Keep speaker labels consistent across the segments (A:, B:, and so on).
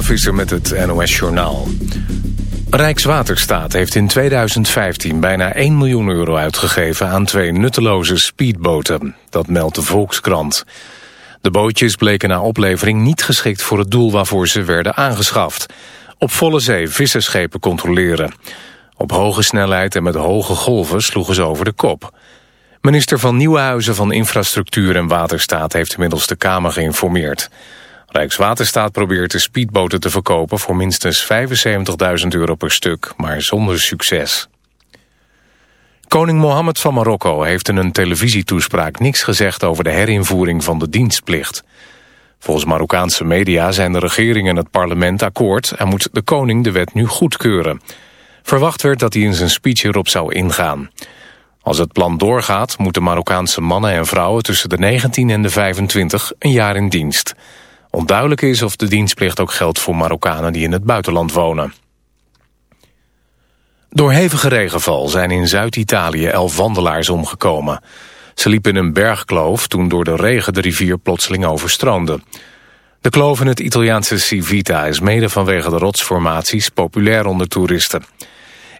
A: Jelle met het NOS-journaal. Rijkswaterstaat heeft in 2015 bijna 1 miljoen euro uitgegeven... aan twee nutteloze speedboten. Dat meldt de Volkskrant. De bootjes bleken na oplevering niet geschikt voor het doel... waarvoor ze werden aangeschaft. Op volle zee visserschepen controleren. Op hoge snelheid en met hoge golven sloegen ze over de kop. Minister van Nieuwenhuizen van Infrastructuur en Waterstaat... heeft inmiddels de Kamer geïnformeerd... Rijkswaterstaat probeert de speedboten te verkopen voor minstens 75.000 euro per stuk, maar zonder succes. Koning Mohammed van Marokko heeft in een televisietoespraak niks gezegd over de herinvoering van de dienstplicht. Volgens Marokkaanse media zijn de regering en het parlement akkoord en moet de koning de wet nu goedkeuren. Verwacht werd dat hij in zijn speech hierop zou ingaan. Als het plan doorgaat, moeten Marokkaanse mannen en vrouwen tussen de 19 en de 25 een jaar in dienst. Onduidelijk is of de dienstplicht ook geldt voor Marokkanen die in het buitenland wonen. Door hevige regenval zijn in Zuid-Italië elf wandelaars omgekomen. Ze liepen in een bergkloof toen door de regen de rivier plotseling overstroomde. De kloof in het Italiaanse Civita is mede vanwege de rotsformaties populair onder toeristen.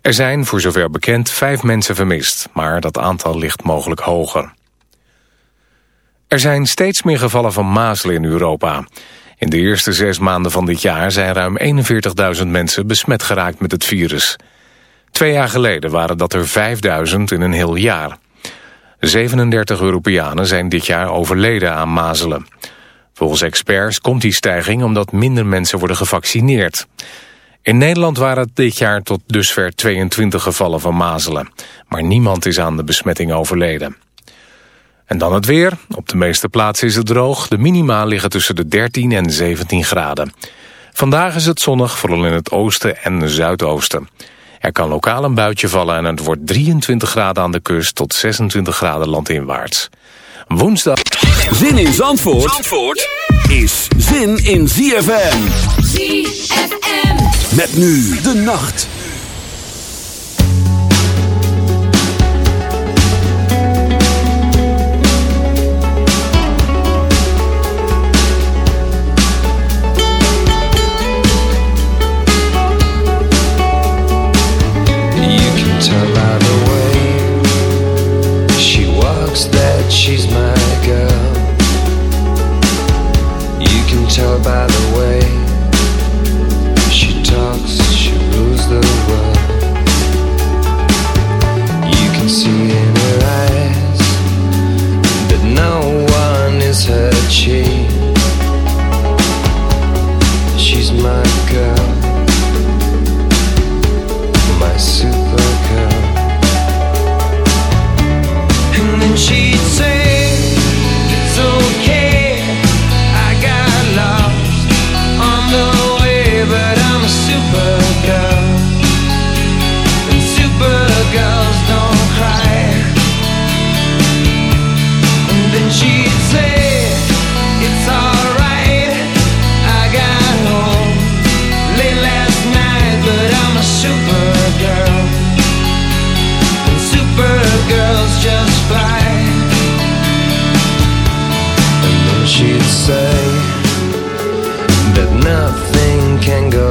A: Er zijn, voor zover bekend, vijf mensen vermist, maar dat aantal ligt mogelijk hoger. Er zijn steeds meer gevallen van mazelen in Europa. In de eerste zes maanden van dit jaar zijn ruim 41.000 mensen besmet geraakt met het virus. Twee jaar geleden waren dat er 5.000 in een heel jaar. 37 Europeanen zijn dit jaar overleden aan mazelen. Volgens experts komt die stijging omdat minder mensen worden gevaccineerd. In Nederland waren het dit jaar tot dusver 22 gevallen van mazelen. Maar niemand is aan de besmetting overleden. En dan het weer. Op de meeste plaatsen is het droog. De minima liggen tussen de 13 en 17 graden. Vandaag is het zonnig, vooral in het oosten en zuidoosten. Er kan lokaal een buitje vallen en het wordt 23 graden aan de kust... tot 26 graden landinwaarts. Woensdag...
B: Zin in Zandvoort, Zandvoort is zin in ZFM. ZFM. Met nu de nacht.
C: she's my
D: girl.
E: You can tell by the way she talks, she rules the
F: world. You can see in her eyes that no one is her chief. nothing can go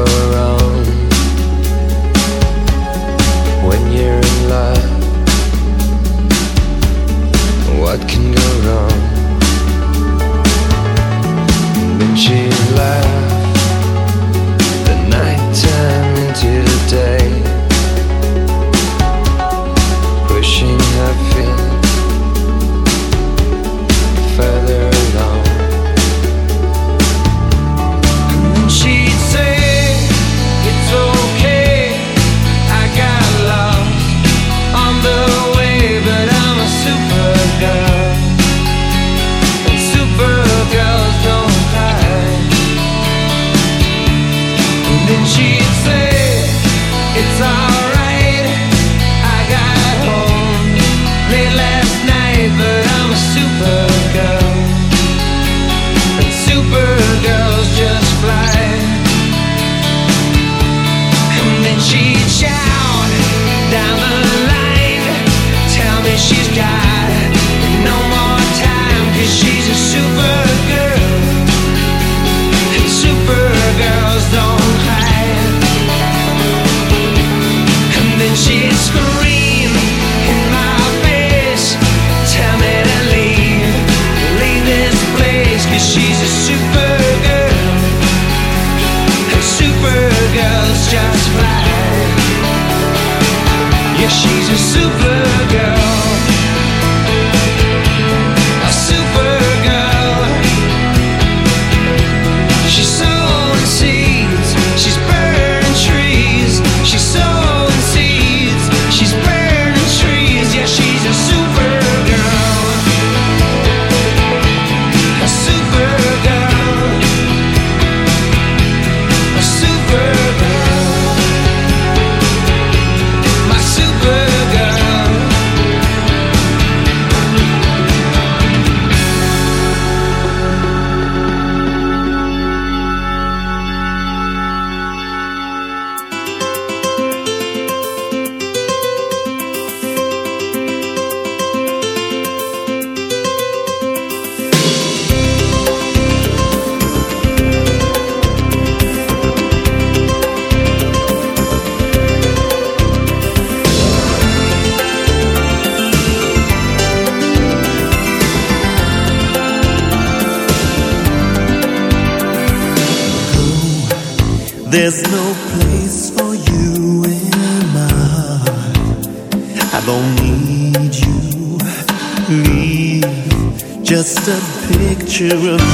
F: will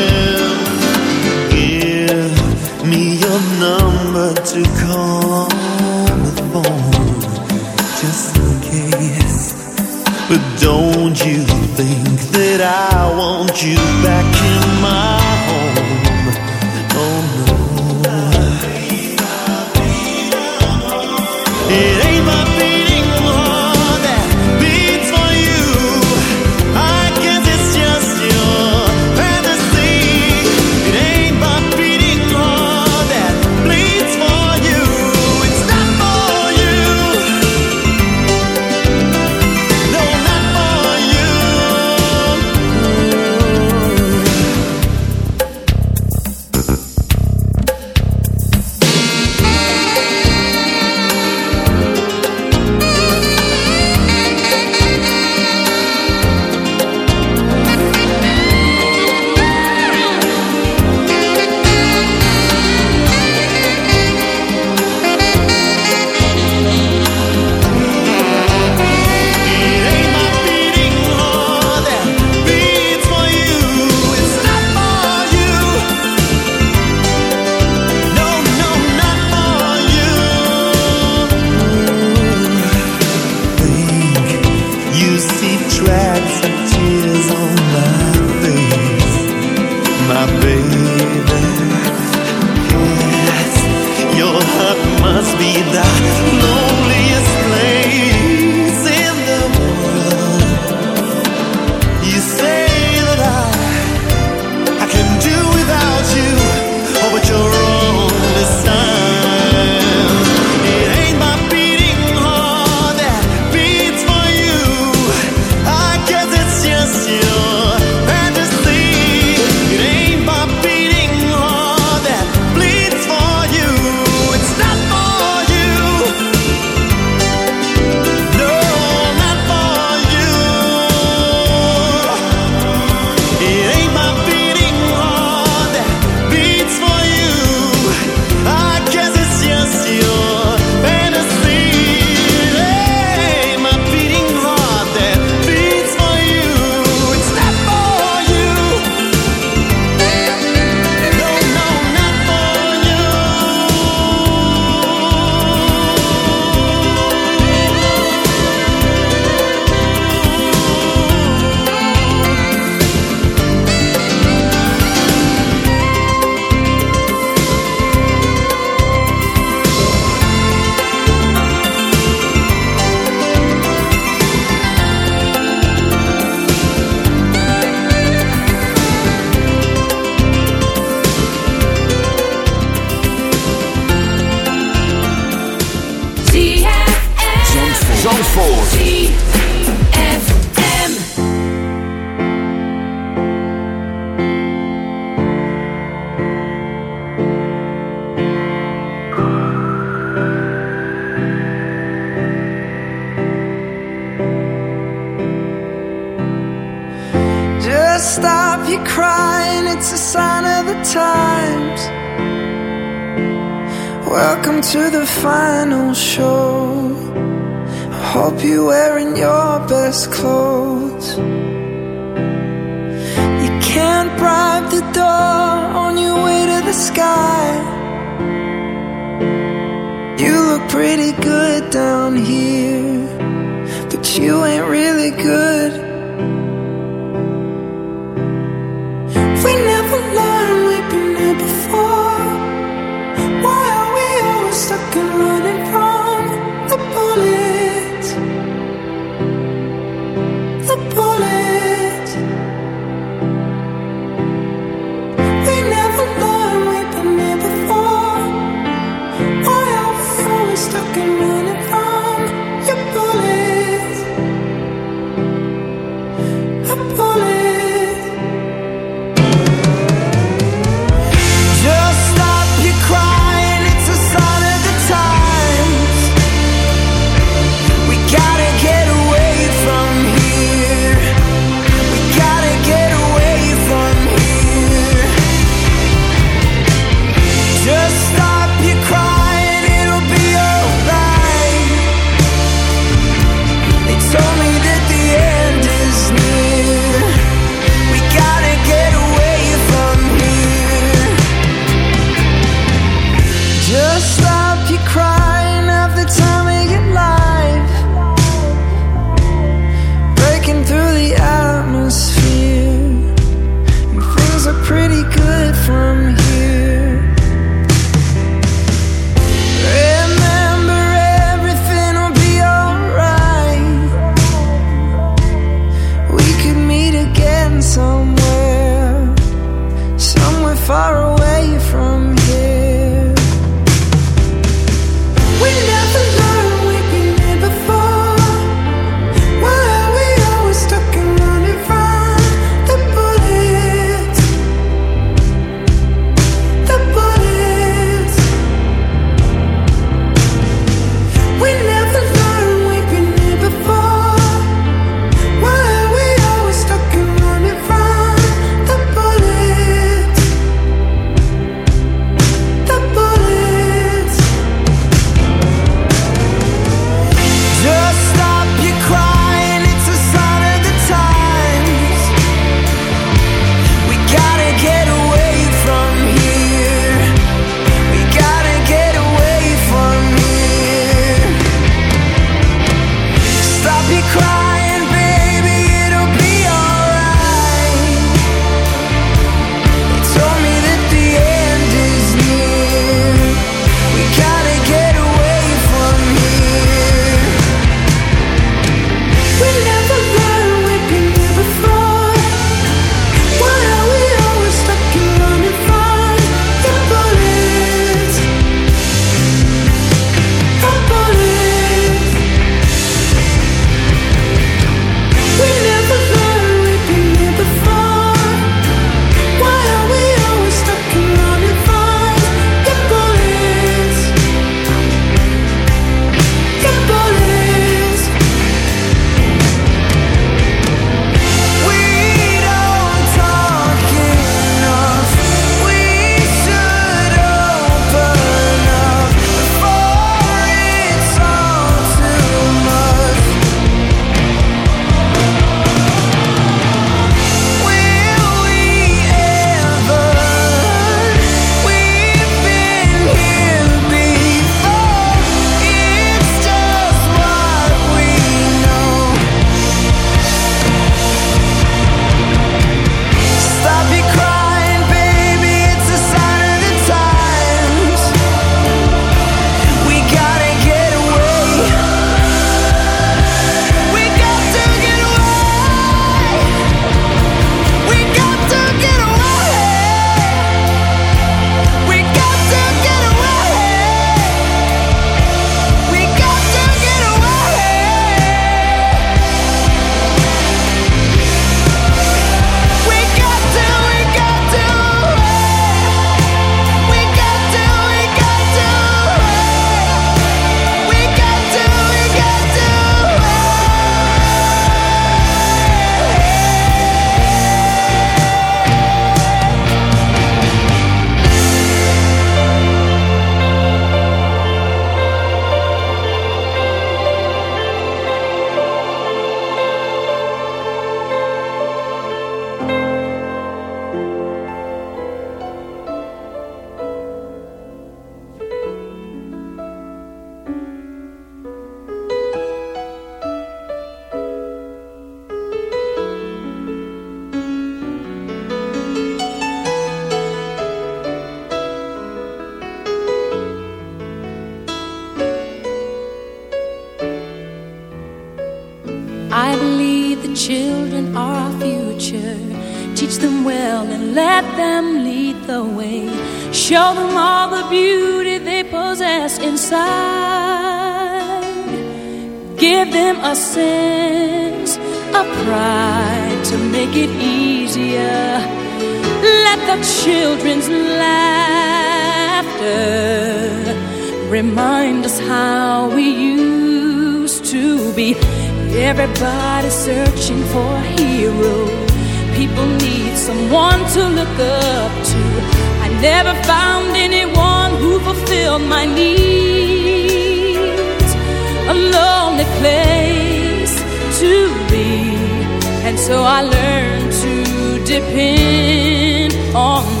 F: depend on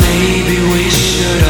F: Maybe we should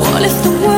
F: What if the world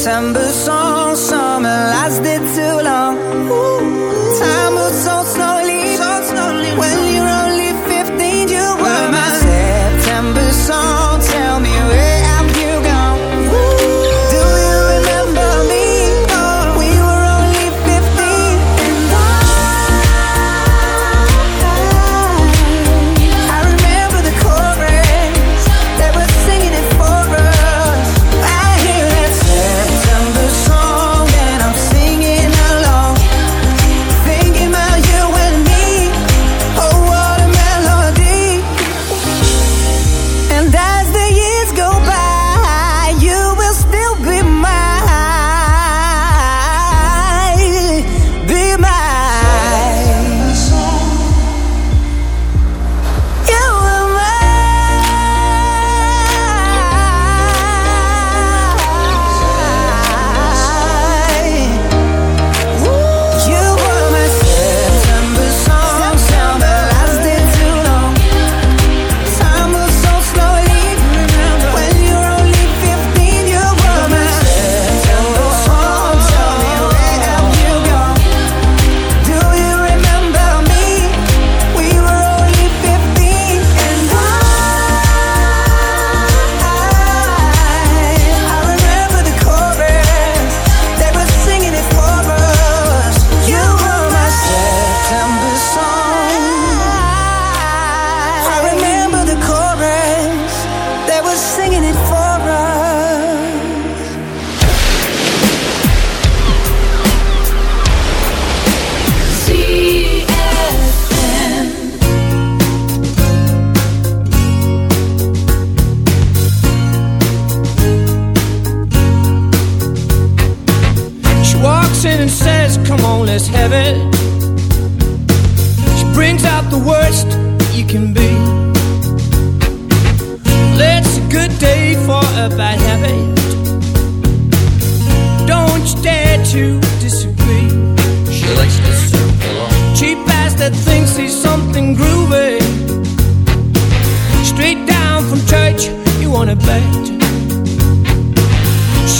C: September.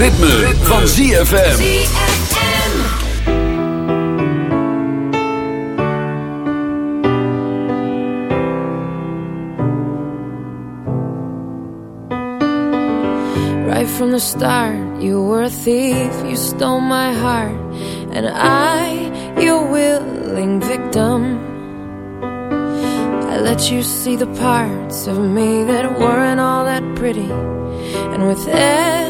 B: ritme, ritme. van ZFM.
F: Right from the start, you were a thief, you stole my heart. And I, your willing victim. I let you see the parts of me that weren't all that pretty. And with every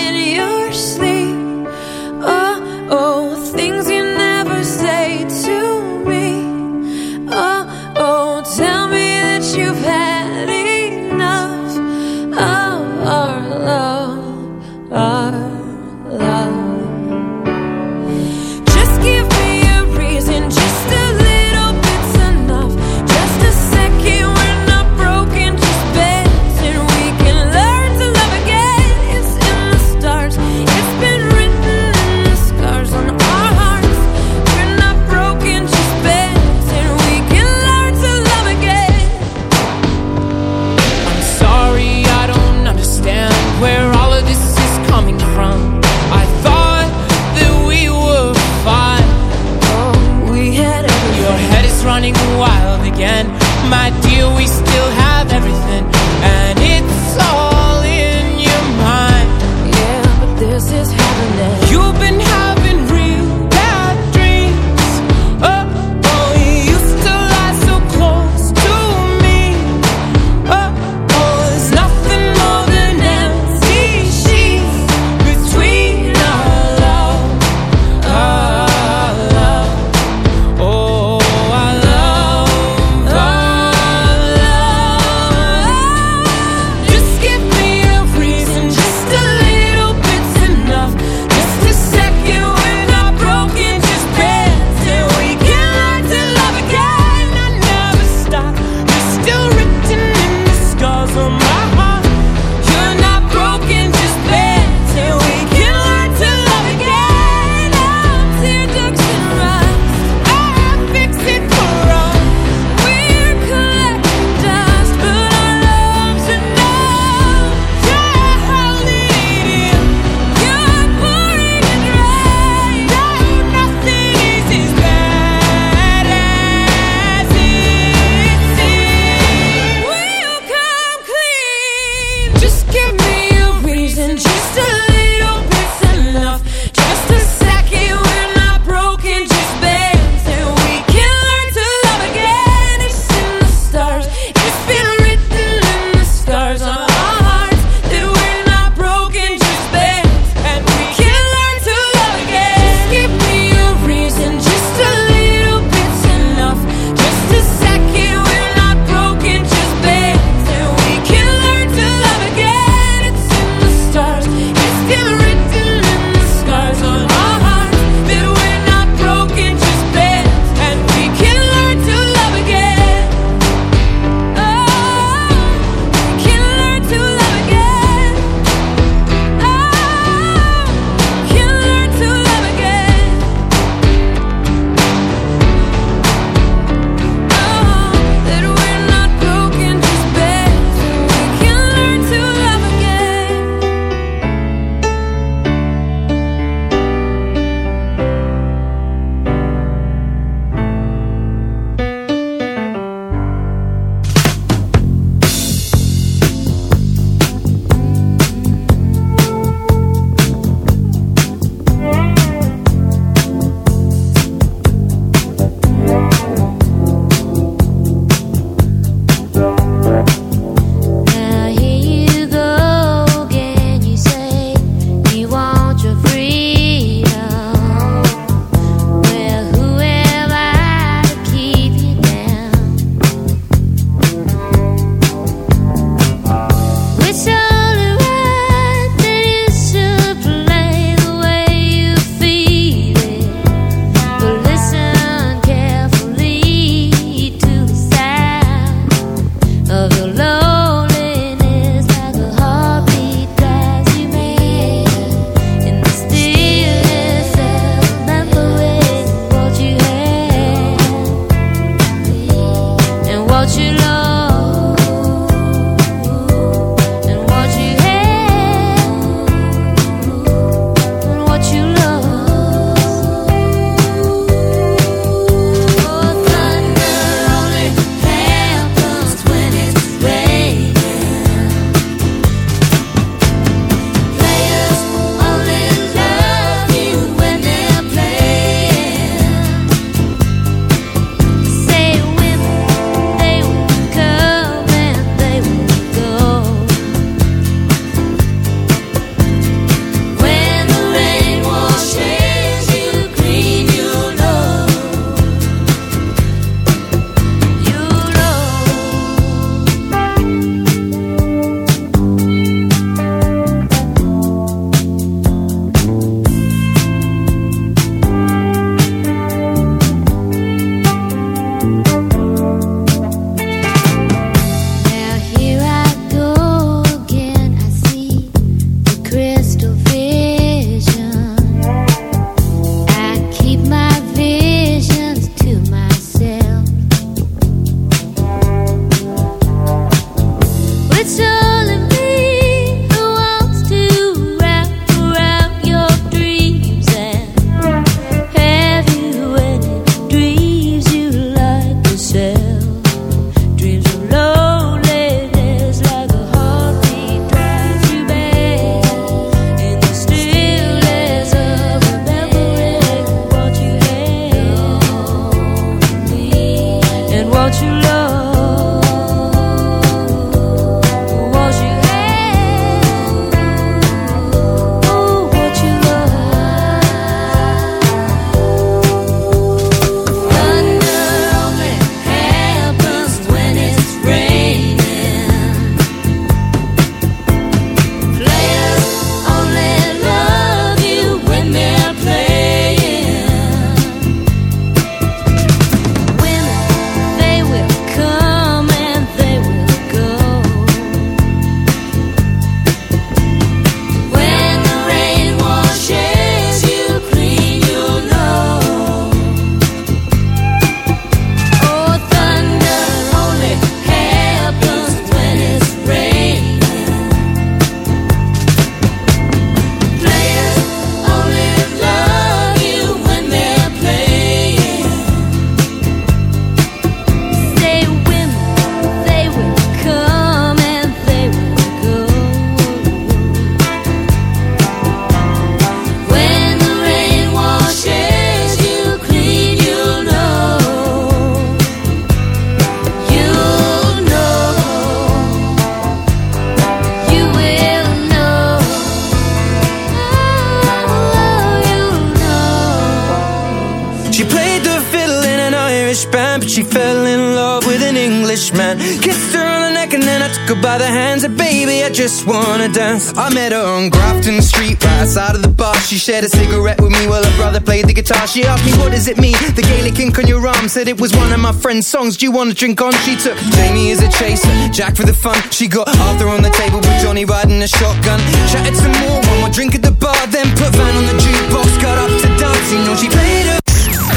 G: Shared a cigarette with me while her brother played the guitar. She asked me, what does it mean? The Gaelic ink on your arm said it was one of my friend's songs. Do you wanna drink on? She took Jamie as a chaser, Jack for the fun. She got Arthur on the table with Johnny riding a shotgun. Chatted some more, one more drink at the bar, then put Van on the jukebox. Got up to dance, you know she played her.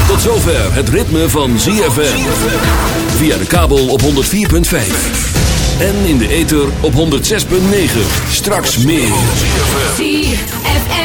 B: Tot zover het ritme van ZFM. Via de kabel op 104.5. En in de ether op 106.9. Straks meer.